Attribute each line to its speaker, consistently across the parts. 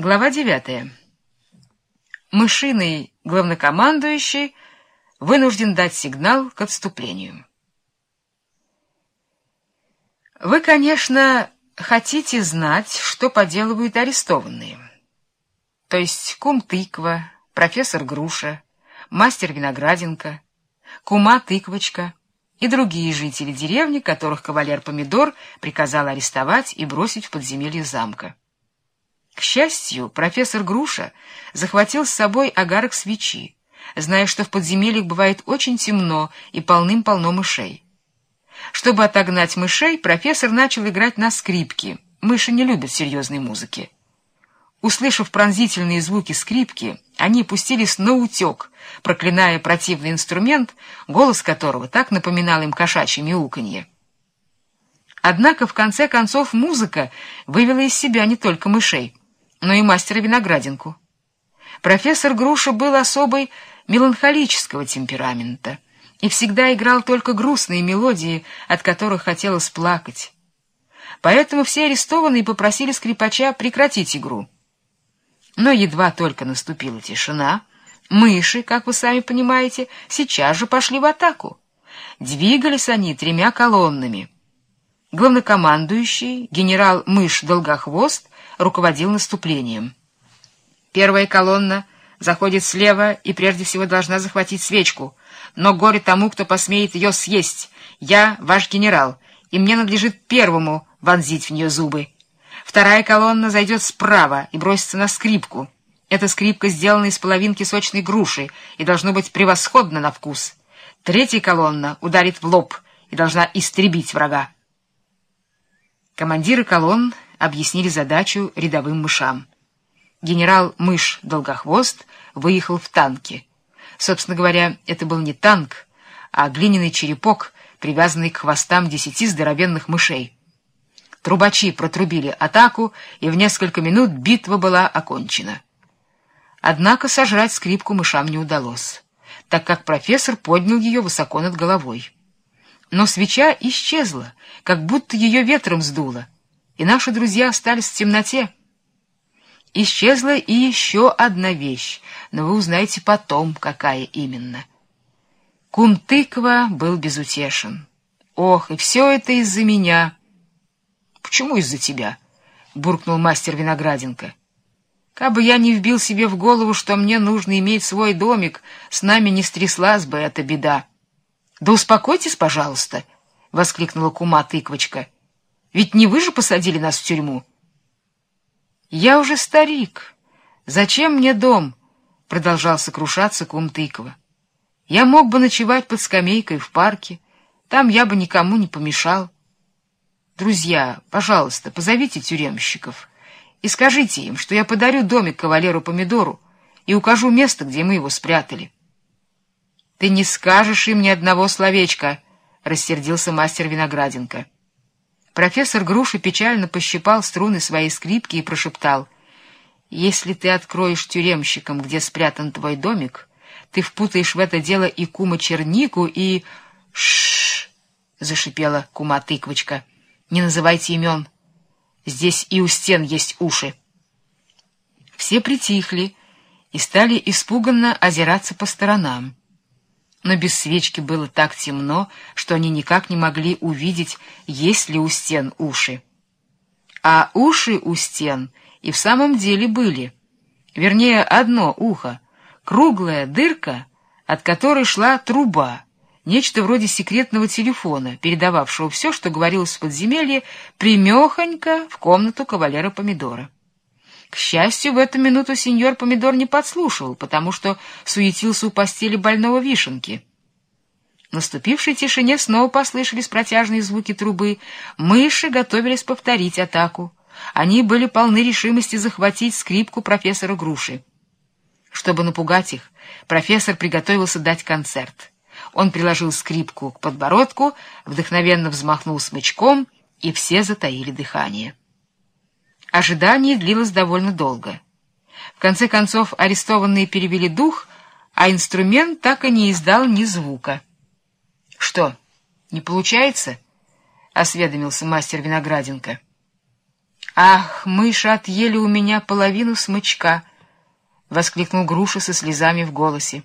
Speaker 1: Глава девятая. Мышиный главнокомандующий вынужден дать сигнал к отступлению. Вы, конечно, хотите знать, что поделывают арестованные. То есть кум Тыква, профессор Груша, мастер Винограденко, кума Тыквочка и другие жители деревни, которых кавалер Помидор приказал арестовать и бросить в подземелье замка. К счастью, профессор Груша захватил с собой агарок свечи, зная, что в подземельях бывает очень темно и полным-полно мышей. Чтобы отогнать мышей, профессор начал играть на скрипке. Мыши не любят серьезной музыки. Услышав пронзительные звуки скрипки, они пустились на утек, проклиная противный инструмент, голос которого так напоминал им кошачье мяуканье. Однако, в конце концов, музыка вывела из себя не только мышей но и мастера виноградинку. Профессор Груша был особой меланхолического темперамента и всегда играл только грустные мелодии, от которых хотелось плакать. Поэтому все арестованные попросили скрипача прекратить игру. Но едва только наступила тишина, мыши, как вы сами понимаете, сейчас же пошли в атаку. Двигались они тремя колоннами. Главнокомандующий, генерал Мышь Долгохвост, руководил наступлением. Первая колонна заходит слева и прежде всего должна захватить свечку, но горе тому, кто посмеет ее съесть. Я ваш генерал, и мне надлежит первому вонзить в нее зубы. Вторая колонна зайдет справа и бросится на скрипку. Эта скрипка сделана из половинки сочной груши и должно быть превосходно на вкус. Третья колонна ударит в лоб и должна истребить врага. Командиры колонн объяснили задачу рядовым мышам. Генерал Мышь Долгохвост выехал в танке. Собственно говоря, это был не танк, а глиняный черепок, привязанный к хвостам десяти здоровенных мышей. Трубачи протрубили атаку, и в несколько минут битва была окончена. Однако сожрать скрипку мышам не удалось, так как профессор поднял ее высоко над головой. Но свеча исчезла, как будто ее ветром сдуло и наши друзья остались в темноте. Исчезла и еще одна вещь, но вы узнаете потом, какая именно. Кум Тыква был безутешен. «Ох, и все это из-за меня!» «Почему из-за тебя?» — буркнул мастер Винограденко. «Кабы я не вбил себе в голову, что мне нужно иметь свой домик, с нами не стряслась бы эта беда». «Да успокойтесь, пожалуйста!» — воскликнула кума Тыквочка. Ведь не вы же посадили нас в тюрьму. Я уже старик. Зачем мне дом? Продолжал сокрушаться кум Тыкова. Я мог бы ночевать под скамейкой в парке. Там я бы никому не помешал. Друзья, пожалуйста, позовите тюремщиков и скажите им, что я подарю домик кавалеру Помидору и укажу место, где мы его спрятали. — Ты не скажешь им ни одного словечка, — рассердился мастер Винограденко. Профессор Груша печально пощипал струны своей скрипки и прошептал, «Если ты откроешь тюремщикам, где спрятан твой домик, ты впутаешь в это дело и кума Чернику, и...» «Ш-ш-ш!» зашипела кума Тыквочка. «Не называйте имен. Здесь и у стен есть уши». Все притихли и стали испуганно озираться по сторонам но без свечки было так темно, что они никак не могли увидеть, есть ли у стен уши. А уши у стен и в самом деле были. Вернее, одно ухо, круглая дырка, от которой шла труба, нечто вроде секретного телефона, передававшего все, что говорилось в подземелье, примехонько в комнату кавалера Помидора. К счастью, в эту минуту сеньор Помидор не подслушивал, потому что суетился у постели больного вишенки. В наступившей тишине снова послышались протяжные звуки трубы. Мыши готовились повторить атаку. Они были полны решимости захватить скрипку профессора Груши. Чтобы напугать их, профессор приготовился дать концерт. Он приложил скрипку к подбородку, вдохновенно взмахнул смычком, и все затаили дыхание. Ожидание длилось довольно долго. В конце концов арестованные перевели дух, а инструмент так и не издал ни звука. — Что, не получается? — осведомился мастер Винограденко. «Ах, мыши отъели у меня половину смычка!» — воскликнул Груша со слезами в голосе.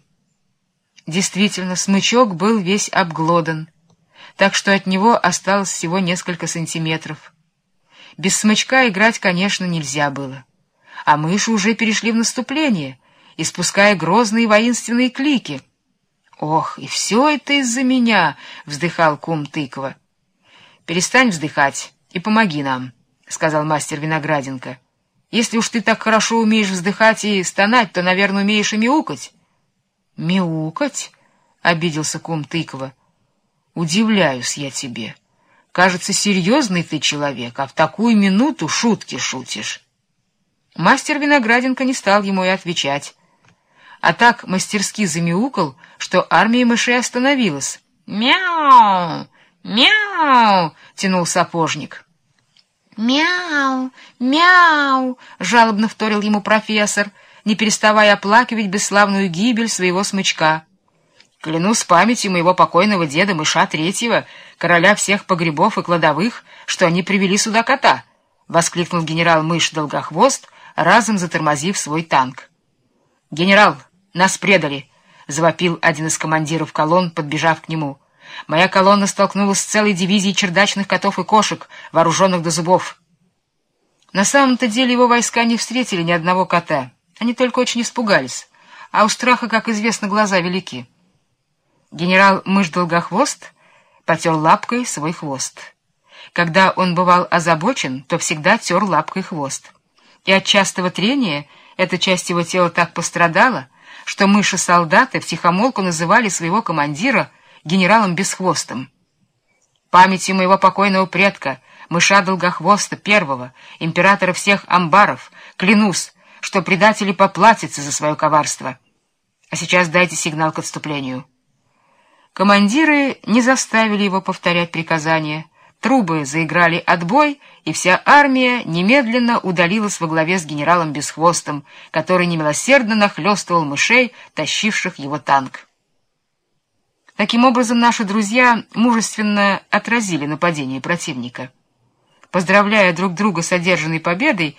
Speaker 1: Действительно, смычок был весь обглодан, так что от него осталось всего несколько сантиметров. Без смычка играть, конечно, нельзя было. А мыши уже перешли в наступление, испуская грозные воинственные клики. «Ох, и все это из-за меня!» — вздыхал кум тыква. «Перестань вздыхать и помоги нам», — сказал мастер Винограденко. «Если уж ты так хорошо умеешь вздыхать и стонать, то, наверное, умеешь и мяукать». «Мяукать?» — обиделся кум тыква. «Удивляюсь я тебе». Кажется, серьезный ты человек, а в такую минуту шутки шутишь. Мастер Винограденко не стал ему и отвечать. А так мастерски замяукал, что армия мышей остановилась. «Мяу! Мяу!» — тянул сапожник. «Мяу! Мяу!» — жалобно вторил ему профессор, не переставая оплакивать бесславную гибель своего смычка. Клянусь памятью моего покойного деда Мыша Третьего, короля всех погребов и кладовых, что они привели сюда кота, — воскликнул генерал Мыш Долгохвост, разом затормозив свой танк. — Генерал, нас предали! — завопил один из командиров колонн, подбежав к нему. Моя колонна столкнулась с целой дивизией чердачных котов и кошек, вооруженных до зубов. На самом-то деле его войска не встретили ни одного кота. Они только очень испугались, а у страха, как известно, глаза велики. Генерал Мышь-Долгохвост потер лапкой свой хвост. Когда он бывал озабочен, то всегда тер лапкой хвост. И от частого трения эта часть его тела так пострадала, что мыши-солдаты втихомолку называли своего командира генералом Бесхвостом. Памятью моего покойного предка, мыша Долгохвоста первого, императора всех амбаров, клянусь, что предатели поплатятся за свое коварство. А сейчас дайте сигнал к отступлению. Командиры не заставили его повторять приказания. Трубы заиграли отбой, и вся армия немедленно удалилась во главе с генералом Бесхвостом, который немилосердно нахлестывал мышей, тащивших его танк. Таким образом, наши друзья мужественно отразили нападение противника. Поздравляя друг друга с одержанной победой,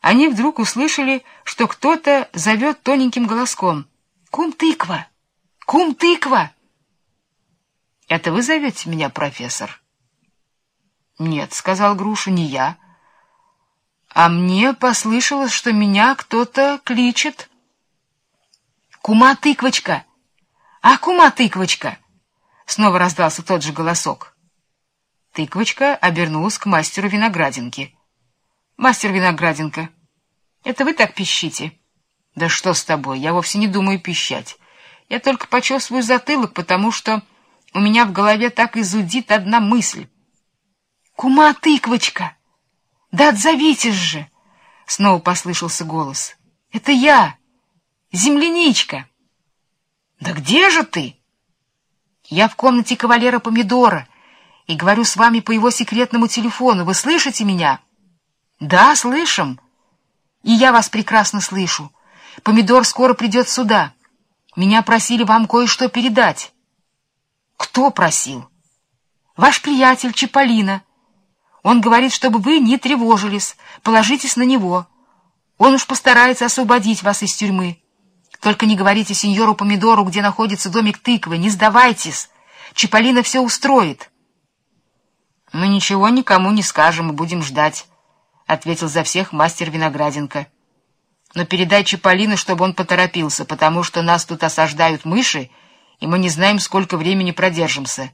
Speaker 1: они вдруг услышали, что кто-то зовет тоненьким голоском «Кум-тыква! Кум-тыква!» Это вы зовете меня, профессор? Нет, сказал Груша, не я. А мне послышалось, что меня кто-то кличет. Кума-тыквочка! А, кума-тыквочка! Снова раздался тот же голосок. Тыквочка обернулась к мастеру виноградинки. «Мастер виноградинка, это вы так пищите?» «Да что с тобой? Я вовсе не думаю пищать. Я только почесываю затылок, потому что у меня в голове так и зудит одна мысль. «Кума, тыквочка! Да отзовитесь же!» Снова послышался голос. «Это я! Земляничка!» «Да где же ты?» «Я в комнате кавалера Помидора и говорю с вами по его секретному телефону. Вы слышите меня?» «Да, слышим. И я вас прекрасно слышу. Помидор скоро придет сюда. Меня просили вам кое-что передать». Кто просил? Ваш приятель Чаполина. Он говорит, чтобы вы не тревожились, положитесь на него. Он уж постарается освободить вас из тюрьмы. Только не говорите сеньору Помидору, где находится домик тыквы, не сдавайтесь. Чаполина все устроит. — Мы ничего никому не скажем и будем ждать, — ответил за всех мастер Винограденко. — Но передай Чаполину, чтобы он поторопился, потому что нас тут осаждают мыши, — и мы не знаем, сколько времени продержимся.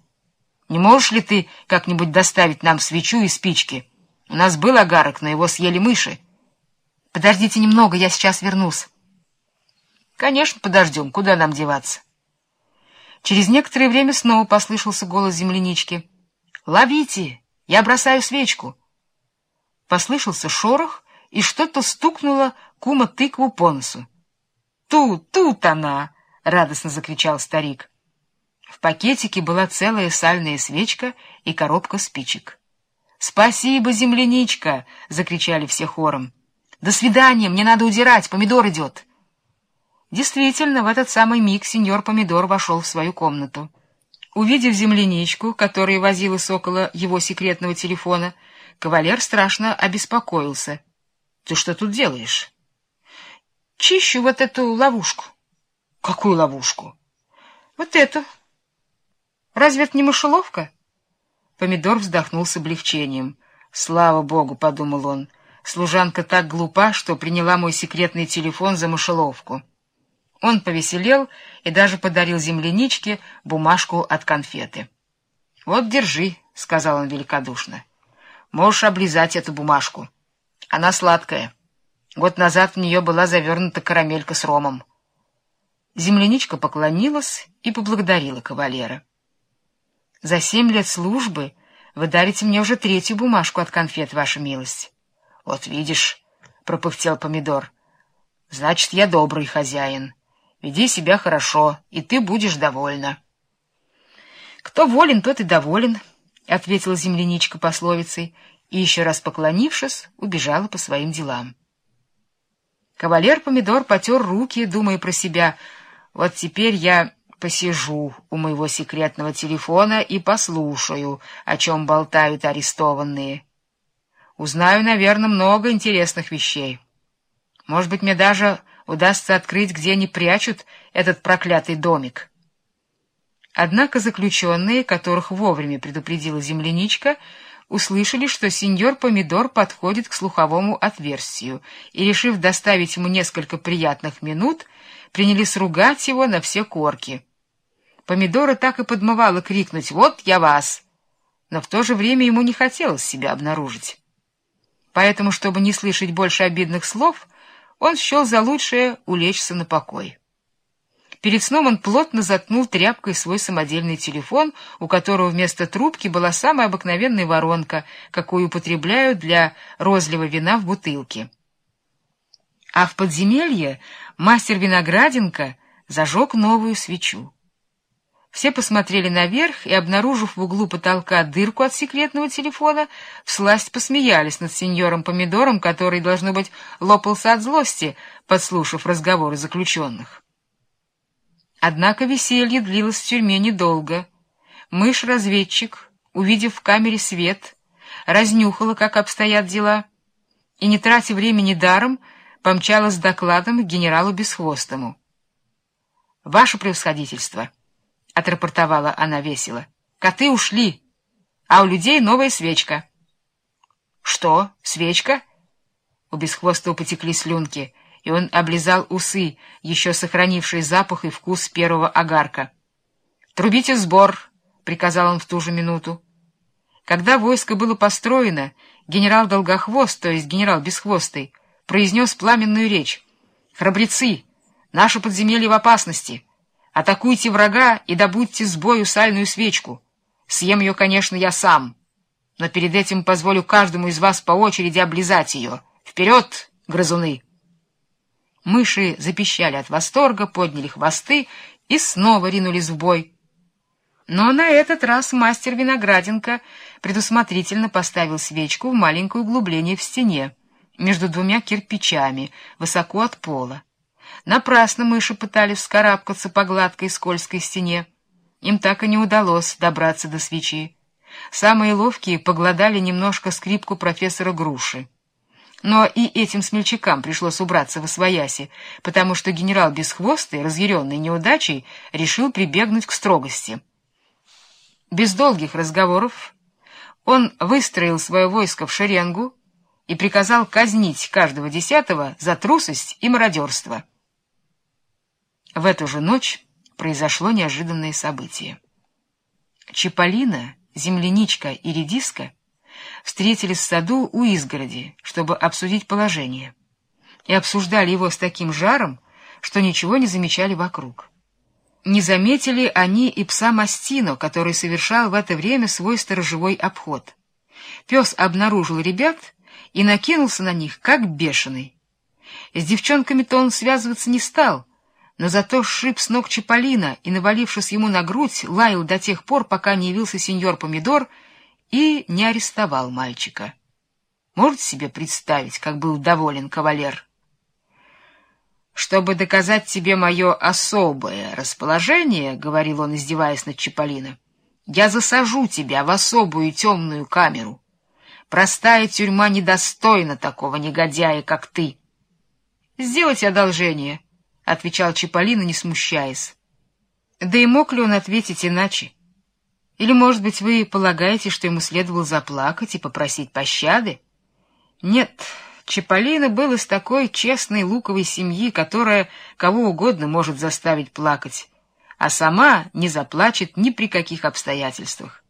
Speaker 1: Не можешь ли ты как-нибудь доставить нам свечу и спички? У нас был агарок, но его съели мыши. Подождите немного, я сейчас вернусь. Конечно, подождем. Куда нам деваться? Через некоторое время снова послышался голос землянички. «Ловите! Я бросаю свечку!» Послышался шорох, и что-то стукнуло кума тыкву по носу. «Тут, тут она!» — радостно закричал старик. В пакетике была целая сальная свечка и коробка спичек. «Спасибо, земляничка!» — закричали все хором. «До свидания! Мне надо удирать! Помидор идет!» Действительно, в этот самый миг сеньор Помидор вошел в свою комнату. Увидев земляничку, которая возилась около его секретного телефона, кавалер страшно обеспокоился. — Ты что тут делаешь? — Чищу вот эту ловушку. — Какую ловушку? — Вот эту. — Разве это не мышеловка? Помидор вздохнул с облегчением. — Слава богу, — подумал он, — служанка так глупа, что приняла мой секретный телефон за мышеловку. Он повеселел и даже подарил земляничке бумажку от конфеты. — Вот, держи, — сказал он великодушно. — Можешь облизать эту бумажку. Она сладкая. Год назад в нее была завернута карамелька с ромом. Земляничка поклонилась и поблагодарила кавалера. — За семь лет службы вы дарите мне уже третью бумажку от конфет, ваша милость. — Вот видишь, — пропыхтел помидор, — значит, я добрый хозяин. — Веди себя хорошо, и ты будешь довольна. — Кто волен, тот и доволен, — ответила земляничка пословицей, и, еще раз поклонившись, убежала по своим делам. Кавалер-помидор потер руки, думая про себя, «Вот теперь я посижу у моего секретного телефона и послушаю, о чем болтают арестованные. Узнаю, наверное, много интересных вещей. Может быть, мне даже удастся открыть, где они прячут этот проклятый домик. Однако заключенные, которых вовремя предупредила земляничка, услышали, что сеньор Помидор подходит к слуховому отверстию, и, решив доставить ему несколько приятных минут, принялись ругать его на все корки. Помидора так и подмывало крикнуть «Вот я вас!», но в то же время ему не хотелось себя обнаружить. Поэтому, чтобы не слышать больше обидных слов, он счел за лучшее улечься на покой. Перед сном он плотно заткнул тряпкой свой самодельный телефон, у которого вместо трубки была самая обыкновенная воронка, какую употребляют для розлива вина в бутылке. А в подземелье мастер Винограденко зажег новую свечу. Все посмотрели наверх и, обнаружив в углу потолка дырку от секретного телефона, всласть посмеялись над сеньором Помидором, который, должно быть, лопался от злости, подслушав разговоры заключенных. Однако веселье длилось в тюрьме недолго. Мышь-разведчик, увидев в камере свет, разнюхала, как обстоят дела, и, не тратя времени даром, помчалась с докладом к генералу Бесхвостому. — Ваше превосходительство! —— отрапортовала она весело. — Коты ушли, а у людей новая свечка. — Что, свечка? У Бесхвостого потекли слюнки, и он облизал усы, еще сохранившие запах и вкус первого огарка. — Трубите сбор, — приказал он в ту же минуту. Когда войско было построено, генерал Долгохвост, то есть генерал Бесхвостый, произнес пламенную речь. «Храбрецы! Наше подземелье в опасности!» Атакуйте врага и добудьте с бою сальную свечку. Съем ее, конечно, я сам, но перед этим позволю каждому из вас по очереди облизать ее. Вперед, грызуны!» Мыши запищали от восторга, подняли хвосты и снова ринулись в бой. Но на этот раз мастер Винограденко предусмотрительно поставил свечку в маленькое углубление в стене, между двумя кирпичами, высоко от пола. Напрасно мыши пытались вскарабкаться по гладкой скользкой стене. Им так и не удалось добраться до свечи. Самые ловкие погладали немножко скрипку профессора Груши. Но и этим смельчакам пришлось убраться во свояси, потому что генерал Бесхвостый, разъяренный неудачей, решил прибегнуть к строгости. Без долгих разговоров он выстроил свое войско в шеренгу и приказал казнить каждого десятого за трусость и мародерство. В эту же ночь произошло неожиданное событие. Чиполлино, земляничка и редиска встретились в саду у изгороди, чтобы обсудить положение, и обсуждали его с таким жаром, что ничего не замечали вокруг. Не заметили они и пса Мастино, который совершал в это время свой сторожевой обход. Пес обнаружил ребят и накинулся на них, как бешеный. С девчонками-то он связываться не стал — но зато сшиб с ног Чаполина и, навалившись ему на грудь, лаял до тех пор, пока не явился сеньор Помидор и не арестовал мальчика. Можете себе представить, как был доволен кавалер? «Чтобы доказать тебе мое особое расположение, — говорил он, издеваясь над Чаполино, Я засажу тебя в особую темную камеру. Простая тюрьма недостойна такого негодяя, как ты. — Сделайте одолжение, — отвечал Чиполлино, не смущаясь. Да и мог ли он ответить иначе? Или, может быть, вы полагаете, что ему следовало заплакать и попросить пощады? Нет, Чиполлино был из такой честной луковой семьи, которая кого угодно может заставить плакать, а сама не заплачет ни при каких обстоятельствах.